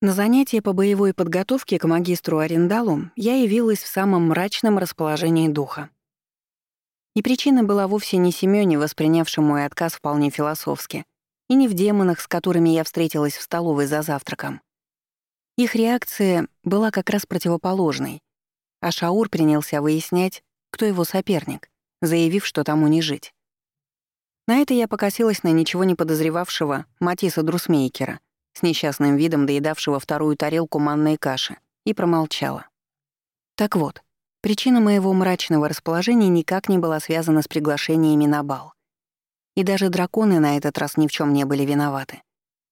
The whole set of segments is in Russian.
На занятие по боевой подготовке к магистру Арендалу я явилась в самом мрачном расположении духа. И причина была вовсе не Семёне, воспринявшему мой отказ вполне философски, и не в демонах, с которыми я встретилась в столовой за завтраком. Их реакция была как раз противоположной, а Шаур принялся выяснять, кто его соперник, заявив, что тому не жить. На это я покосилась на ничего не подозревавшего Матиса Друсмейкера — с несчастным видом доедавшего вторую тарелку манной каши, и промолчала. Так вот, причина моего мрачного расположения никак не была связана с приглашениями на бал. И даже драконы на этот раз ни в чем не были виноваты.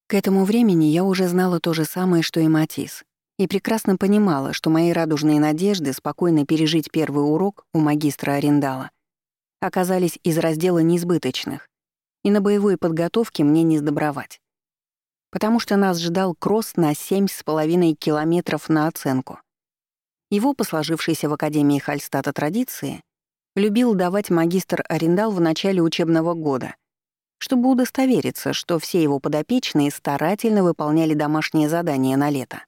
К этому времени я уже знала то же самое, что и Матис, и прекрасно понимала, что мои радужные надежды спокойно пережить первый урок у магистра Арендала оказались из раздела неизбыточных, и на боевой подготовке мне не сдобровать потому что нас ждал кросс на 7,5 километров на оценку. Его, посложившийся в Академии Хальстата традиции, любил давать магистр Арендал в начале учебного года, чтобы удостовериться, что все его подопечные старательно выполняли домашние задания на лето.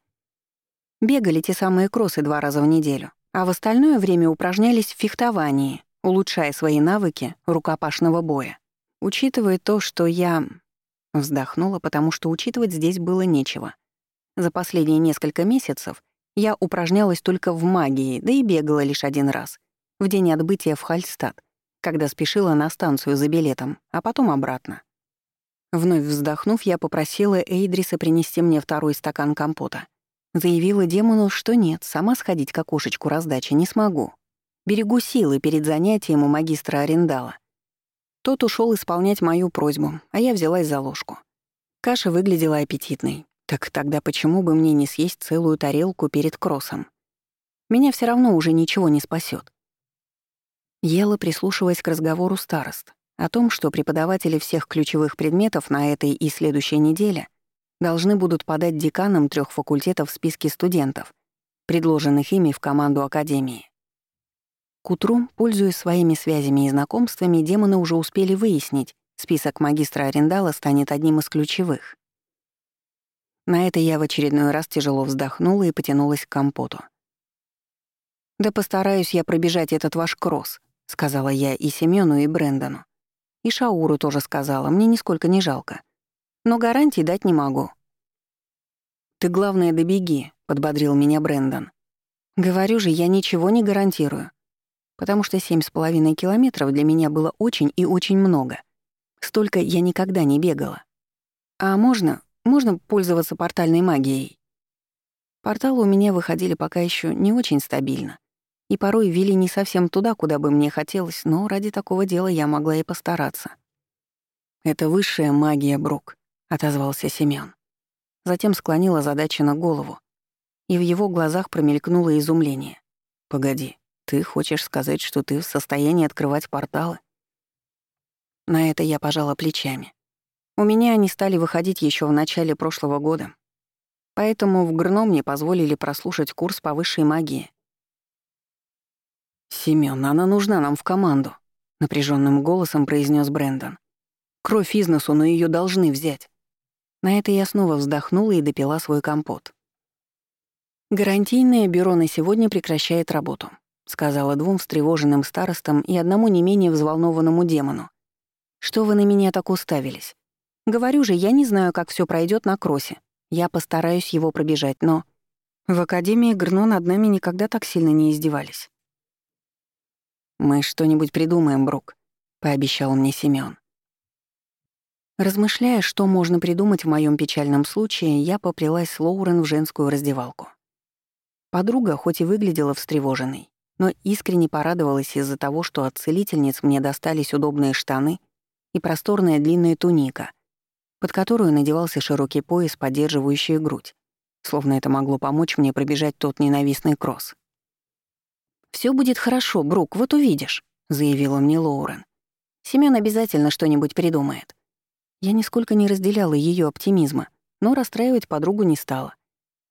Бегали те самые кроссы два раза в неделю, а в остальное время упражнялись в фехтовании, улучшая свои навыки рукопашного боя. Учитывая то, что я Вздохнула, потому что учитывать здесь было нечего. За последние несколько месяцев я упражнялась только в магии, да и бегала лишь один раз, в день отбытия в Хальстад, когда спешила на станцию за билетом, а потом обратно. Вновь вздохнув, я попросила Эйдриса принести мне второй стакан компота. Заявила демону, что нет, сама сходить к окошечку раздачи не смогу. Берегу силы перед занятием у магистра Арендала — тот ушел исполнять мою просьбу, а я взялась за ложку. Каша выглядела аппетитной. Так тогда почему бы мне не съесть целую тарелку перед кроссом? Меня все равно уже ничего не спасет. Ела, прислушиваясь к разговору старост, о том, что преподаватели всех ключевых предметов на этой и следующей неделе должны будут подать деканам трех факультетов в списке студентов, предложенных ими в команду Академии. К утру, пользуясь своими связями и знакомствами, демоны уже успели выяснить, список магистра Арендала станет одним из ключевых. На это я в очередной раз тяжело вздохнула и потянулась к компоту. «Да постараюсь я пробежать этот ваш кросс», — сказала я и Семёну, и Брэндону. И Шауру тоже сказала, мне нисколько не жалко. Но гарантий дать не могу. «Ты, главное, добеги», — подбодрил меня Брэндон. «Говорю же, я ничего не гарантирую потому что семь с половиной километров для меня было очень и очень много. Столько я никогда не бегала. А можно, можно пользоваться портальной магией? Порталы у меня выходили пока еще не очень стабильно. И порой вели не совсем туда, куда бы мне хотелось, но ради такого дела я могла и постараться. «Это высшая магия, Брук», — отозвался Семён. Затем склонила задачу на голову, и в его глазах промелькнуло изумление. «Погоди, ты хочешь сказать, что ты в состоянии открывать порталы? На это я пожала плечами. У меня они стали выходить еще в начале прошлого года. Поэтому в ГРНО мне позволили прослушать курс по высшей магии. «Семён, она нужна нам в команду», — напряженным голосом произнес Брэндон. «Кровь из носу, но ее должны взять». На это я снова вздохнула и допила свой компот. Гарантийное бюро на сегодня прекращает работу сказала двум встревоженным старостам и одному не менее взволнованному демону. «Что вы на меня так уставились? Говорю же, я не знаю, как все пройдет на кроссе. Я постараюсь его пробежать, но...» В Академии Грно над нами никогда так сильно не издевались. «Мы что-нибудь придумаем, Брук», — пообещал мне Семён. Размышляя, что можно придумать в моем печальном случае, я поплелась с Лоурен в женскую раздевалку. Подруга, хоть и выглядела встревоженной, но искренне порадовалась из-за того, что от целительниц мне достались удобные штаны и просторная длинная туника, под которую надевался широкий пояс, поддерживающий грудь, словно это могло помочь мне пробежать тот ненавистный кросс. Все будет хорошо, Брук, вот увидишь», — заявила мне Лоурен. Семён обязательно что-нибудь придумает». Я нисколько не разделяла ее оптимизма, но расстраивать подругу не стала.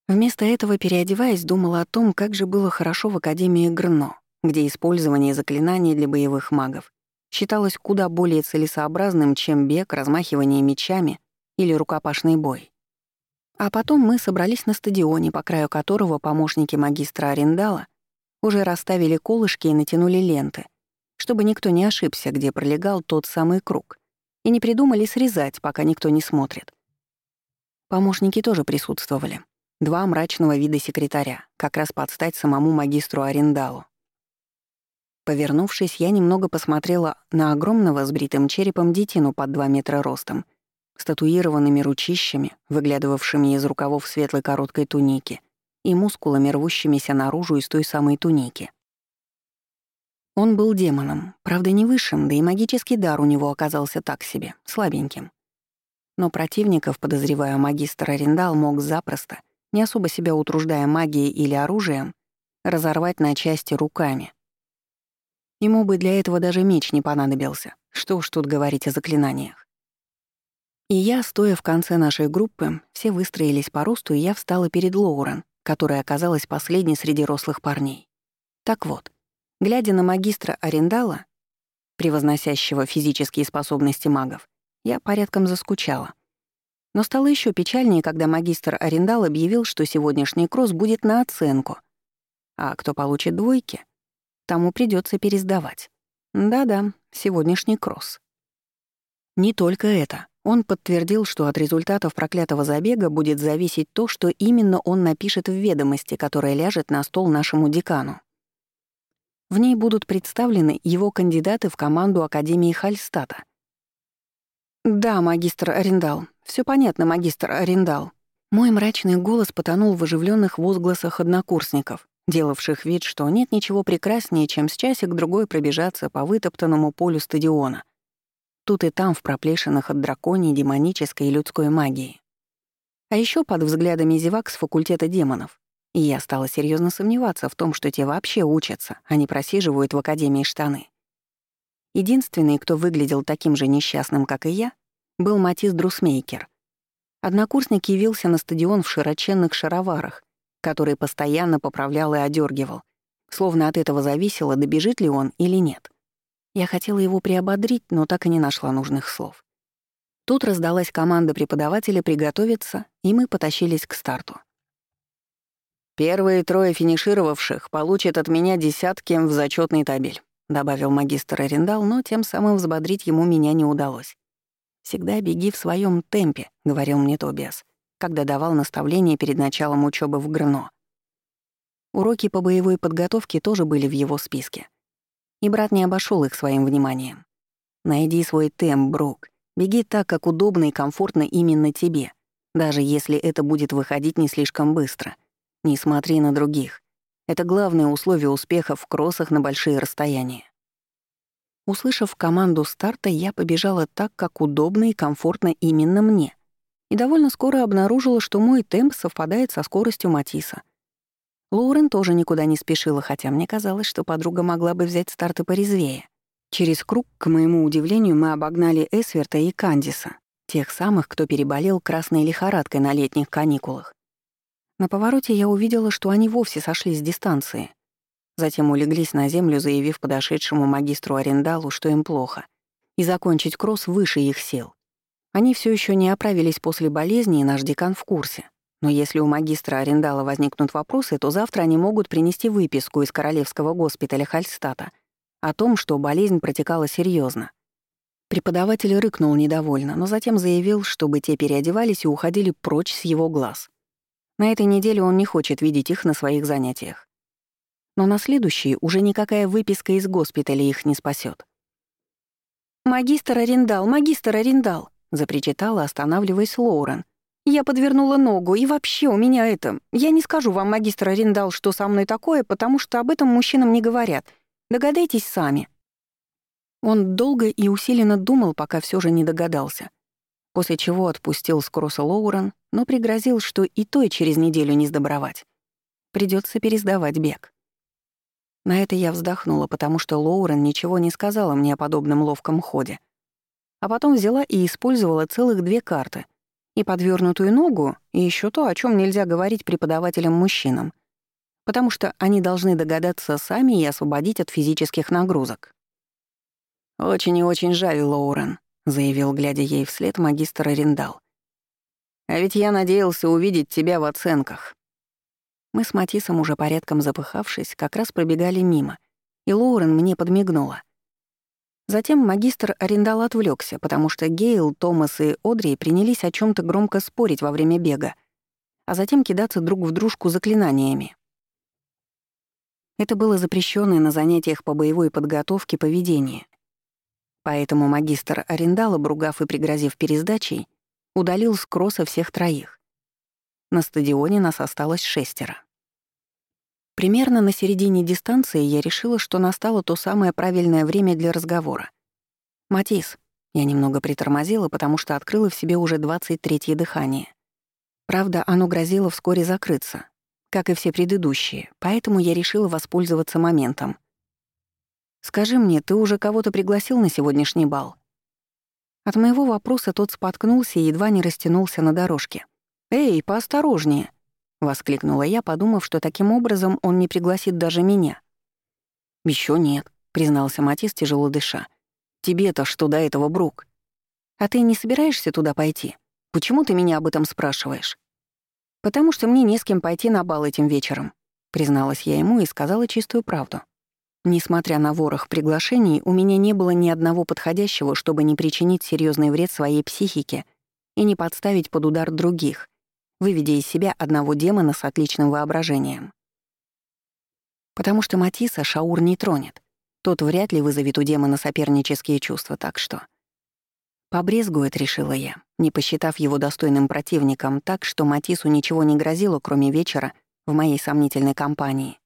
Вместо этого, переодеваясь, думала о том, как же было хорошо в Академии Грно, где использование заклинаний для боевых магов считалось куда более целесообразным, чем бег, размахивание мечами или рукопашный бой. А потом мы собрались на стадионе, по краю которого помощники магистра Арендала уже расставили колышки и натянули ленты, чтобы никто не ошибся, где пролегал тот самый круг, и не придумали срезать, пока никто не смотрит. Помощники тоже присутствовали. Два мрачного вида секретаря, как раз под стать самому магистру Арендалу. Повернувшись, я немного посмотрела на огромного с бритым черепом детину под два метра ростом, с татуированными ручищами, выглядывавшими из рукавов светлой короткой туники, и мускулами, рвущимися наружу из той самой туники. Он был демоном, правда не высшим, да и магический дар у него оказался так себе, слабеньким. Но противников, подозревая магистр Арендал, мог запросто, не особо себя утруждая магией или оружием, разорвать на части руками, Ему бы для этого даже меч не понадобился. Что уж тут говорить о заклинаниях. И я, стоя в конце нашей группы, все выстроились по росту, и я встала перед Лоурен, которая оказалась последней среди рослых парней. Так вот, глядя на магистра Арендала, превозносящего физические способности магов, я порядком заскучала. Но стало еще печальнее, когда магистр Арендал объявил, что сегодняшний кросс будет на оценку. А кто получит двойки, тому придется пересдавать. Да-да, сегодняшний кросс. Не только это. Он подтвердил, что от результатов проклятого забега будет зависеть то, что именно он напишет в ведомости, которая ляжет на стол нашему декану. В ней будут представлены его кандидаты в команду Академии Хальстата. «Да, магистр Арендал. Все понятно, магистр Арендал». Мой мрачный голос потонул в оживленных возгласах однокурсников, делавших вид, что нет ничего прекраснее, чем с часик-другой пробежаться по вытоптанному полю стадиона. Тут и там в проплешинах от драконьей, демонической и людской магии. А еще под взглядами зевак с факультета демонов. И я стала серьезно сомневаться в том, что те вообще учатся, а не просиживают в академии штаны. Единственный, кто выглядел таким же несчастным, как и я, был Матис Друсмейкер. Однокурсник явился на стадион в широченных шароварах, который постоянно поправлял и одергивал, словно от этого зависело, добежит ли он или нет. Я хотела его приободрить, но так и не нашла нужных слов. Тут раздалась команда преподавателя приготовиться, и мы потащились к старту. «Первые трое финишировавших получат от меня десятки в зачетный табель», добавил магистр Арендал, но тем самым взбодрить ему меня не удалось. «Всегда беги в своем темпе», — говорил мне Тобиас когда давал наставления перед началом учебы в ГРНО. Уроки по боевой подготовке тоже были в его списке. И брат не обошел их своим вниманием. «Найди свой темп, Брук. Беги так, как удобно и комфортно именно тебе, даже если это будет выходить не слишком быстро. Не смотри на других. Это главное условие успеха в кроссах на большие расстояния. Услышав команду старта, я побежала так, как удобно и комфортно именно мне и довольно скоро обнаружила, что мой темп совпадает со скоростью Матисса. Лоурен тоже никуда не спешила, хотя мне казалось, что подруга могла бы взять старты порезвее. Через круг, к моему удивлению, мы обогнали Эсверта и Кандиса, тех самых, кто переболел красной лихорадкой на летних каникулах. На повороте я увидела, что они вовсе сошли с дистанции. Затем улеглись на землю, заявив подошедшему магистру Арендалу, что им плохо, и закончить кросс выше их сил. Они все еще не оправились после болезни, и наш декан в курсе. Но если у магистра Арендала возникнут вопросы, то завтра они могут принести выписку из Королевского госпиталя Хальстата о том, что болезнь протекала серьезно. Преподаватель рыкнул недовольно, но затем заявил, чтобы те переодевались и уходили прочь с его глаз. На этой неделе он не хочет видеть их на своих занятиях. Но на следующие уже никакая выписка из госпиталя их не спасет. «Магистр Арендал, магистр Арендал!» — запричитала, останавливаясь Лоурен. «Я подвернула ногу, и вообще у меня это... Я не скажу вам, магистр Арендал, что со мной такое, потому что об этом мужчинам не говорят. Догадайтесь сами». Он долго и усиленно думал, пока все же не догадался. После чего отпустил с Лоурен, но пригрозил, что и той через неделю не сдобровать. Придется пересдавать бег. На это я вздохнула, потому что Лоурен ничего не сказала мне о подобном ловком ходе а потом взяла и использовала целых две карты. И подвернутую ногу, и еще то, о чем нельзя говорить преподавателям-мужчинам. Потому что они должны догадаться сами и освободить от физических нагрузок. «Очень и очень жаль, Лоурен», — заявил, глядя ей вслед магистр Риндал. А ведь я надеялся увидеть тебя в оценках». Мы с Матисом, уже порядком запыхавшись, как раз пробегали мимо, и Лоурен мне подмигнула. Затем магистр арендал отвлекся, потому что Гейл, Томас и Одри принялись о чем то громко спорить во время бега, а затем кидаться друг в дружку заклинаниями. Это было запрещенное на занятиях по боевой подготовке поведение. Поэтому магистр арендал, обругав и пригрозив пересдачей, удалил с кросса всех троих. На стадионе нас осталось шестеро. Примерно на середине дистанции я решила, что настало то самое правильное время для разговора. «Матис», я немного притормозила, потому что открыла в себе уже 23-е дыхание. Правда, оно грозило вскоре закрыться, как и все предыдущие, поэтому я решила воспользоваться моментом. «Скажи мне, ты уже кого-то пригласил на сегодняшний бал?» От моего вопроса тот споткнулся и едва не растянулся на дорожке. «Эй, поосторожнее!» — воскликнула я, подумав, что таким образом он не пригласит даже меня. Еще нет», — признался Матис, тяжело дыша. «Тебе-то что до этого, Брук? А ты не собираешься туда пойти? Почему ты меня об этом спрашиваешь?» «Потому что мне не с кем пойти на бал этим вечером», — призналась я ему и сказала чистую правду. Несмотря на ворох приглашений, у меня не было ни одного подходящего, чтобы не причинить серьезный вред своей психике и не подставить под удар других — выведя из себя одного демона с отличным воображением. Потому что Матисса Шаур не тронет. Тот вряд ли вызовет у демона сопернические чувства, так что... Побрезгует, решила я, не посчитав его достойным противником так, что Матису ничего не грозило, кроме вечера в моей сомнительной компании.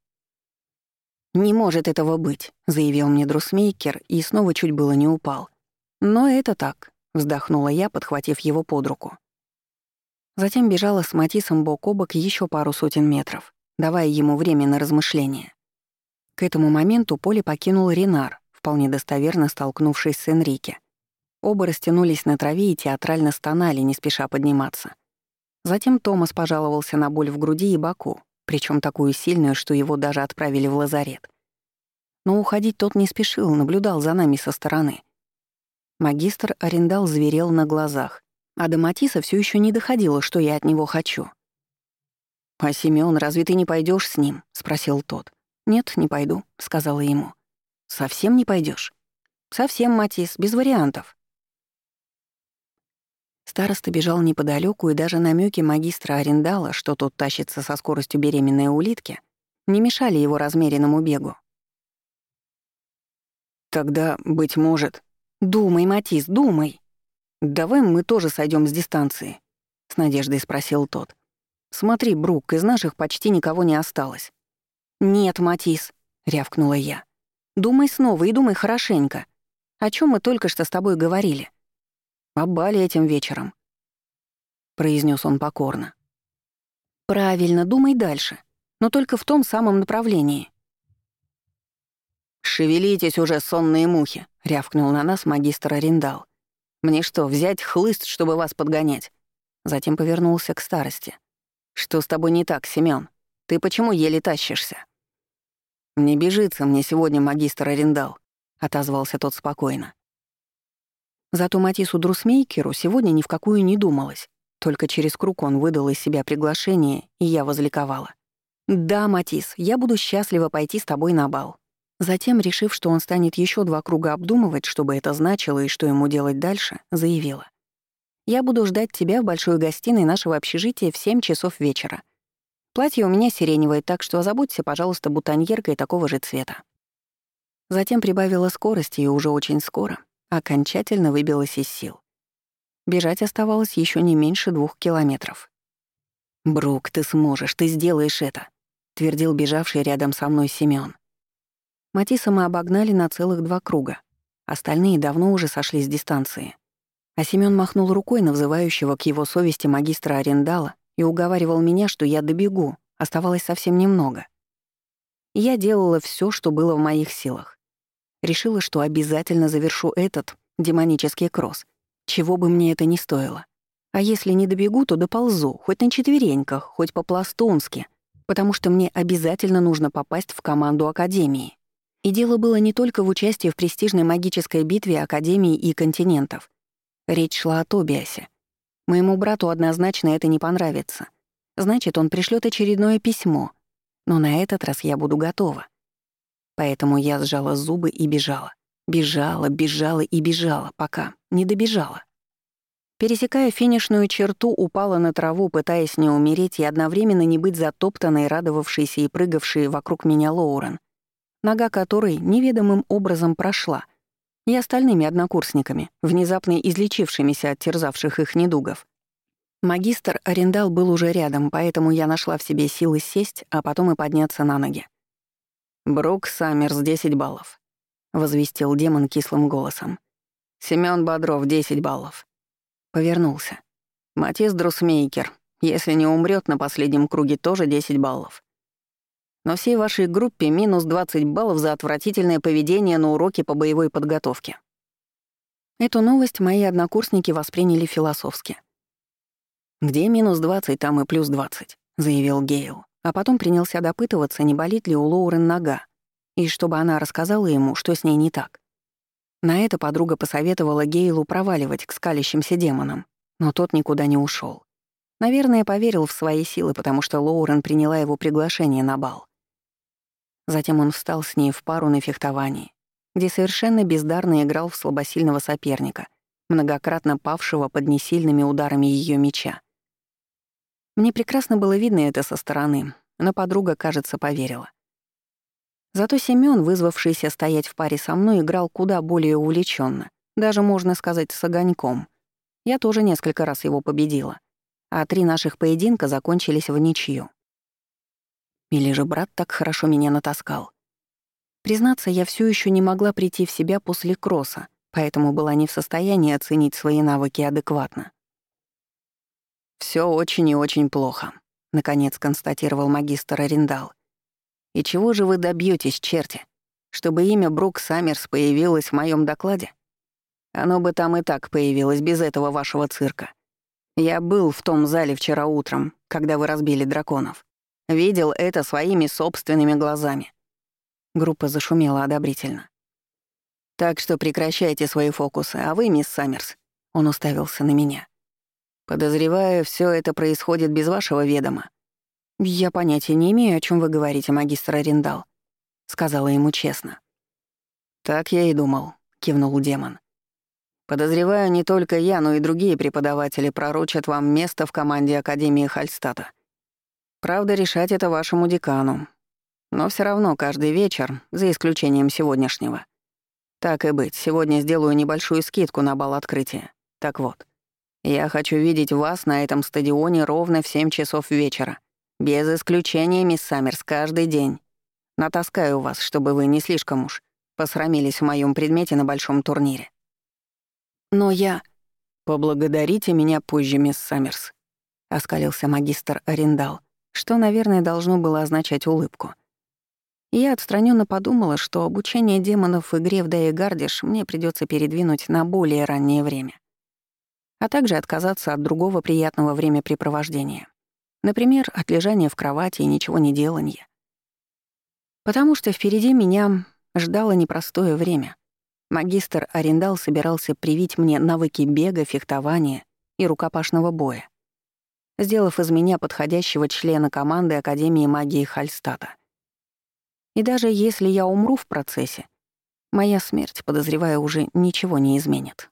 «Не может этого быть», — заявил мне Друсмейкер и снова чуть было не упал. «Но это так», — вздохнула я, подхватив его под руку. Затем бежала с Матисом бок о бок еще пару сотен метров, давая ему время на размышление. К этому моменту поле покинул Ренар, вполне достоверно столкнувшись с Энрике. Оба растянулись на траве и театрально стонали, не спеша подниматься. Затем Томас пожаловался на боль в груди и боку, причем такую сильную, что его даже отправили в лазарет. Но уходить тот не спешил, наблюдал за нами со стороны. Магистр арендал зверел на глазах, а до Матиса все еще не доходило, что я от него хочу. «А Семён, разве ты не пойдешь с ним?» — спросил тот. «Нет, не пойду», — сказала ему. «Совсем не пойдешь? «Совсем, Матис, без вариантов». Староста бежал неподалеку, и даже намеки магистра Арендала, что тот тащится со скоростью беременной улитки, не мешали его размеренному бегу. «Тогда, быть может...» «Думай, Матис, думай!» «Давай мы тоже сойдем с дистанции», — с надеждой спросил тот. «Смотри, Брук, из наших почти никого не осталось». «Нет, Матис», — рявкнула я. «Думай снова и думай хорошенько. О чем мы только что с тобой говорили?» «О бале этим вечером», — произнес он покорно. «Правильно, думай дальше, но только в том самом направлении». «Шевелитесь уже, сонные мухи», — рявкнул на нас магистр Ариндал. Мне что, взять хлыст, чтобы вас подгонять?» Затем повернулся к старости. «Что с тобой не так, Семён? Ты почему еле тащишься?» «Не бежится мне сегодня магистр Арендал», — отозвался тот спокойно. Зато Матису Друсмейкеру сегодня ни в какую не думалось. Только через круг он выдал из себя приглашение, и я возликовала. «Да, Матис, я буду счастлива пойти с тобой на бал. Затем, решив, что он станет еще два круга обдумывать, чтобы это значило и что ему делать дальше, заявила. «Я буду ждать тебя в большой гостиной нашего общежития в 7 часов вечера. Платье у меня сиреневое, так что озаботься, пожалуйста, бутоньеркой такого же цвета». Затем прибавила скорости и уже очень скоро окончательно выбилась из сил. Бежать оставалось еще не меньше двух километров. «Брук, ты сможешь, ты сделаешь это», — твердил бежавший рядом со мной Семён. Матисса мы обогнали на целых два круга. Остальные давно уже сошли с дистанции. А Семён махнул рукой на взывающего к его совести магистра Арендала и уговаривал меня, что я добегу, оставалось совсем немного. Я делала все, что было в моих силах. Решила, что обязательно завершу этот демонический кросс, чего бы мне это ни стоило. А если не добегу, то доползу, хоть на четвереньках, хоть по-пластунски, потому что мне обязательно нужно попасть в команду Академии. И дело было не только в участии в престижной магической битве Академии и континентов. Речь шла о Тобиасе. Моему брату однозначно это не понравится. Значит, он пришлет очередное письмо. Но на этот раз я буду готова. Поэтому я сжала зубы и бежала. Бежала, бежала и бежала, пока не добежала. Пересекая финишную черту, упала на траву, пытаясь не умереть и одновременно не быть затоптанной, радовавшейся и прыгавшей вокруг меня Лоурен, нога которой неведомым образом прошла, и остальными однокурсниками, внезапно излечившимися от терзавших их недугов. Магистр Арендал был уже рядом, поэтому я нашла в себе силы сесть, а потом и подняться на ноги. «Брук Саммерс, 10 баллов», — возвестил демон кислым голосом. «Семён Бодров, 10 баллов». Повернулся. «Матис Друсмейкер, если не умрет на последнем круге, тоже 10 баллов. Но всей вашей группе минус 20 баллов за отвратительное поведение на уроке по боевой подготовке». Эту новость мои однокурсники восприняли философски. «Где минус 20, там и плюс 20», — заявил Гейл а потом принялся допытываться, не болит ли у Лоурен нога, и чтобы она рассказала ему, что с ней не так. На это подруга посоветовала Гейлу проваливать к скалящимся демонам, но тот никуда не ушел. Наверное, поверил в свои силы, потому что Лоурен приняла его приглашение на бал. Затем он встал с ней в пару на фехтовании, где совершенно бездарно играл в слабосильного соперника, многократно павшего под несильными ударами ее меча. Мне прекрасно было видно это со стороны, но подруга, кажется, поверила. Зато Семён, вызвавшийся стоять в паре со мной, играл куда более увлеченно, даже, можно сказать, с огоньком. Я тоже несколько раз его победила, а три наших поединка закончились в ничью. Или же брат так хорошо меня натаскал. Признаться, я все еще не могла прийти в себя после кросса, поэтому была не в состоянии оценить свои навыки адекватно. Все очень и очень плохо», — наконец констатировал магистр Арендал. «И чего же вы добьетесь, черти? Чтобы имя Брук Саммерс появилось в моем докладе? Оно бы там и так появилось без этого вашего цирка. Я был в том зале вчера утром, когда вы разбили драконов. Видел это своими собственными глазами». Группа зашумела одобрительно. «Так что прекращайте свои фокусы, а вы, мисс Саммерс», — он уставился на меня. Подозреваю, все это происходит без вашего ведома. Я понятия не имею, о чем вы говорите, магистр Арендал, сказала ему честно. Так я и думал, кивнул демон. Подозреваю, не только я, но и другие преподаватели пророчат вам место в команде Академии Хальстата. Правда, решать это вашему декану. Но все равно каждый вечер, за исключением сегодняшнего. Так и быть, сегодня сделаю небольшую скидку на бал открытия. Так вот, я хочу видеть вас на этом стадионе ровно в 7 часов вечера. Без исключения, мисс Саммерс, каждый день. Натаскаю вас, чтобы вы не слишком уж посрамились в моем предмете на большом турнире. Но я... Поблагодарите меня позже, мисс Саммерс. Оскалился магистр Арендал, что, наверное, должно было означать улыбку. Я отстраненно подумала, что обучение демонов в игре в Дае Гардиш мне придется передвинуть на более раннее время а также отказаться от другого приятного времяпрепровождения. Например, от лежания в кровати и ничего не делания. Потому что впереди меня ждало непростое время. Магистр Арендал собирался привить мне навыки бега, фехтования и рукопашного боя, сделав из меня подходящего члена команды Академии магии Хальстата. И даже если я умру в процессе, моя смерть, подозревая, уже ничего не изменит.